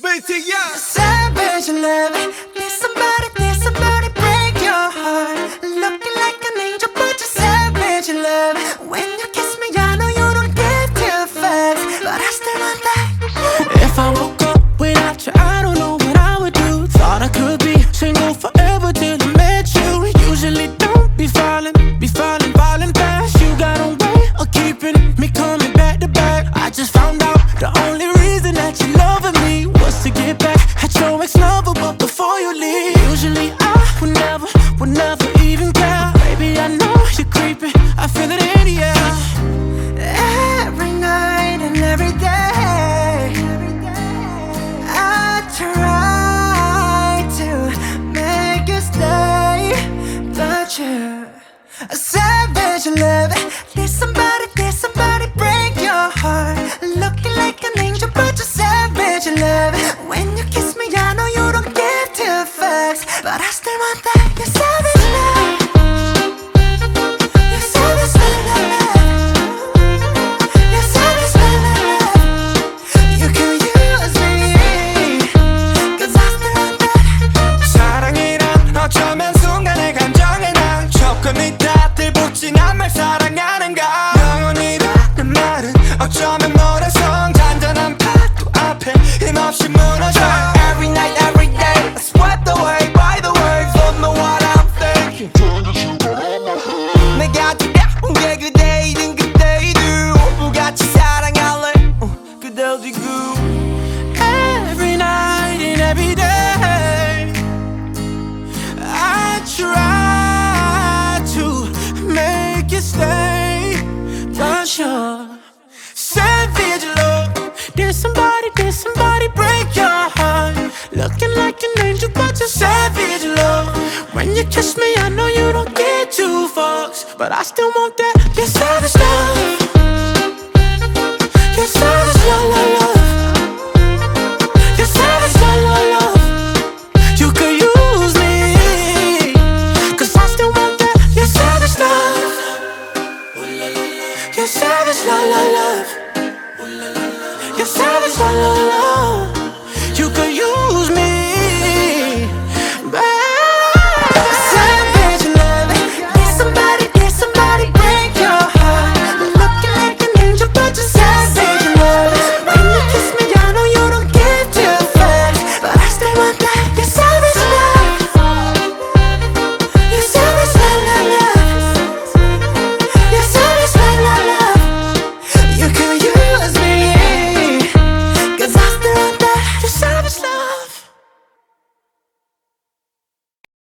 BTS. Savage love. Did somebody, did somebody break your heart? Looking like an angel, but you're savage love. When you kiss me, I know you don't give two fucks, but I still want that. If I woke up without you, I don't know what I would do. Thought I could be single forever till I met you. Usually don't be falling, be falling, falling fast. You got a way of keeping me coming back to back. I just found out the only reason that you're loving me was to get back at your ex lover, but before you leave, usually I would never, would never even care. Baby, I know you're creeping, I feel it in the. Every night and every day, I try to make you stay, but you're a savage love. Did somebody but I held you good every night and every day. I tried to make you stay, but you're savage, love. Did somebody, did somebody break your heart? Looking like an angel, but you're savage, love. When you kiss me, I know you don't get two fucks, but I still want that, that savage love. You're savage, la la love. You're savage, la la love.